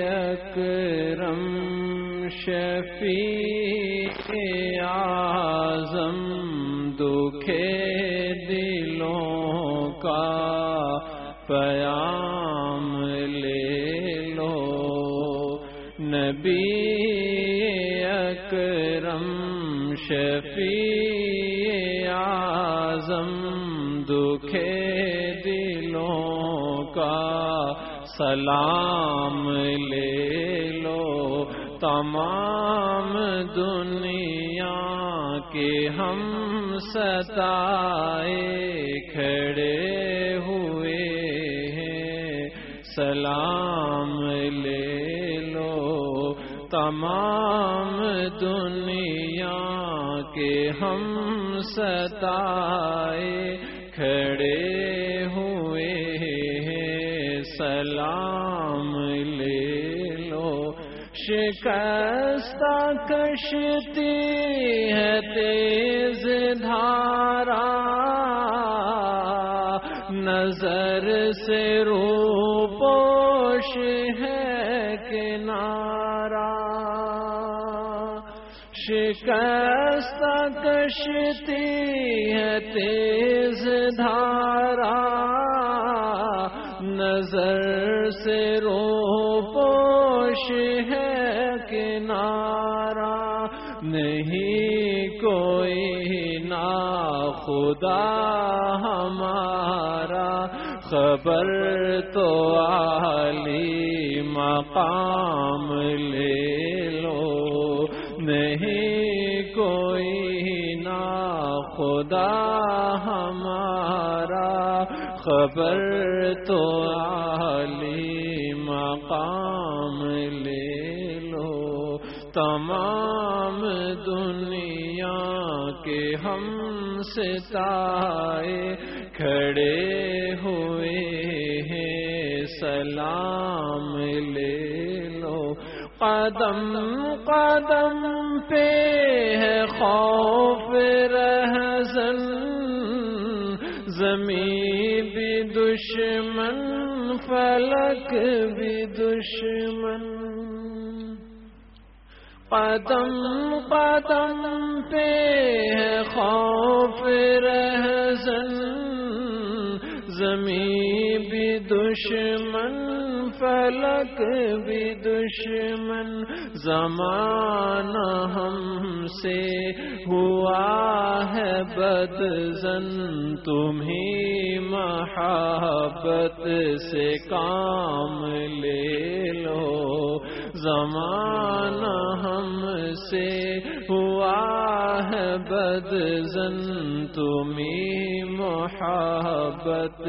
اکرم شفیع اعظم دکھے دلوں کا پیام لے لو۔ نبی اکرم شفیع سلام لے لو تمام دنیا کے ہم ستائے کھڑے ہوئے ہیں۔ سلام لے لو تمام دنیا کے ہم ستائے کھڑے سلام لے لو۔ شکست کشتی ہے تیز دھارا۔ نظر سے روپوش ہے کنارا۔ شکست کشتی ہے تیز دھارا۔ نظر سے روپوش ہے کنارا، نہیں کوئی نا خدا ہمارا۔ خبر تو عالی مقام لے لو۔ نہیں کوئی نا خدا ہمارا۔ خبر تو عالی مقام لے لو۔ تمام دنیا کے ہم ستائے کھڑے ہوئے ہیں، سلام لے لو۔ قدم قدم پہ ہے خوف زمین بھی دشمن، فلک بھی دشمن۔ قدم قدم پہ ہے خوف رہزن، زمین بھی دشمن۔ فلک بھی دشمن، زمانہ ہم سے ہوا ہے بد زن تمہیں محبت سے کام لے لو۔ زمانہ ہم سے ہوا ہے بد زن تمہیں محبت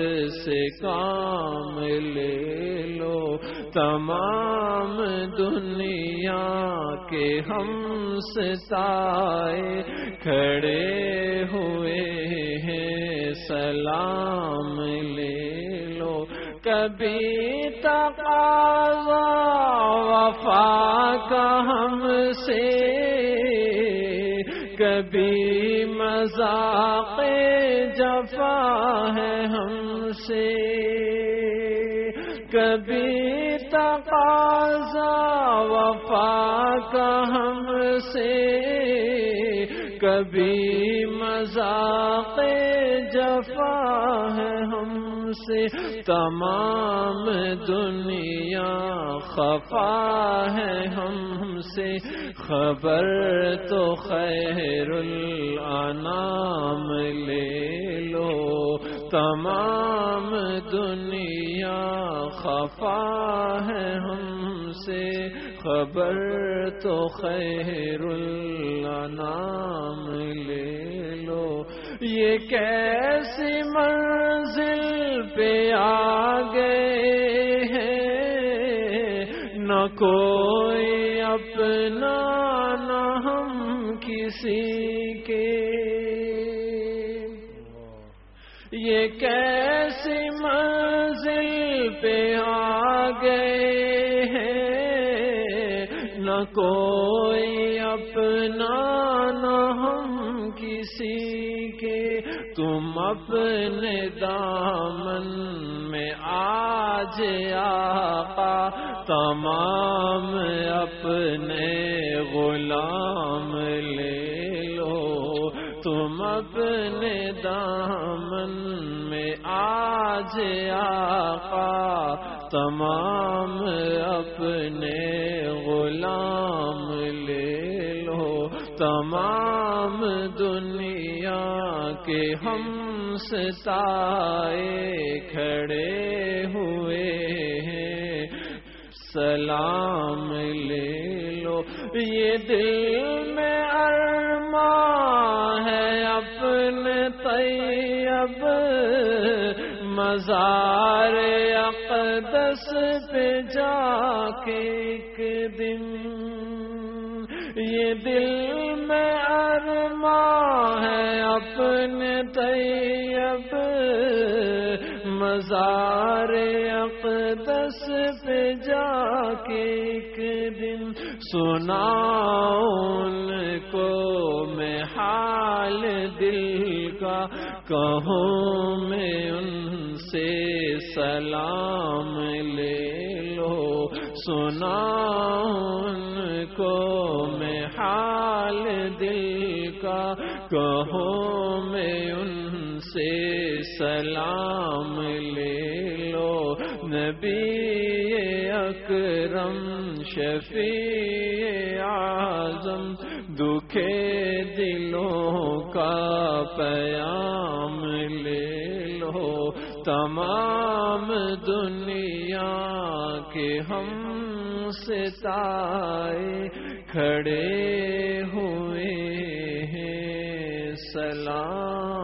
سے کام لے لو۔ تمام دنیا کے ہم ستائے کھڑے ہوئے ہیں، سلام لے لو۔ کبھی تقاضا، وفا کا ہم سے کبھی مذاق جفا ہے ہم سے۔ کبھی تقاضا وفا کا ہم سے۔ کبھی مذاق جفا ہے ہم سے، تمام دنیا خفا ہے ہم سے۔ خبر تو خیر الانام لے لو۔ تمام دنیا خفا ہے ہم سے۔ خبر تو خیر الانام لے لو یہ کیسی منزل پہ آ گئے ہیں؟ نہ کوئی اپنا، نہ ہم کسی کے۔ یہ کیسی منزل پہ آ کوئی اپنا نہ ہم کسی کے۔ تم اپنے دامن میں آج آقا تمام اپنے غلام لے لو۔ تم اپنے دامن میں آج آقا تمام اپنے غلام لے لو تمام دنیا کے ہم ستائے کھڑے ہوئے ہیں۔ سلام لے لو۔ یہ دل میں ارما ہے اپنے طیب۔ مزار اقدس پہ جا کے ایک دن۔ یہ دل میں ارما ہے اپنے طیب۔ مزار اقدس پہ جا کے ایک دن سنا ان کو میں حال دل کا کہوں میں ان سے سلام لے لو سنا ان کو میں حال دل کا کہوں میں ان سے سلام لے لو۔ نبی اکرم، شفیع اعظم، دکھے دلوں کا پیام لے لو۔ تمام دنیا کے ہم ستائے کھڑے ہوئے۔ ہیں سلام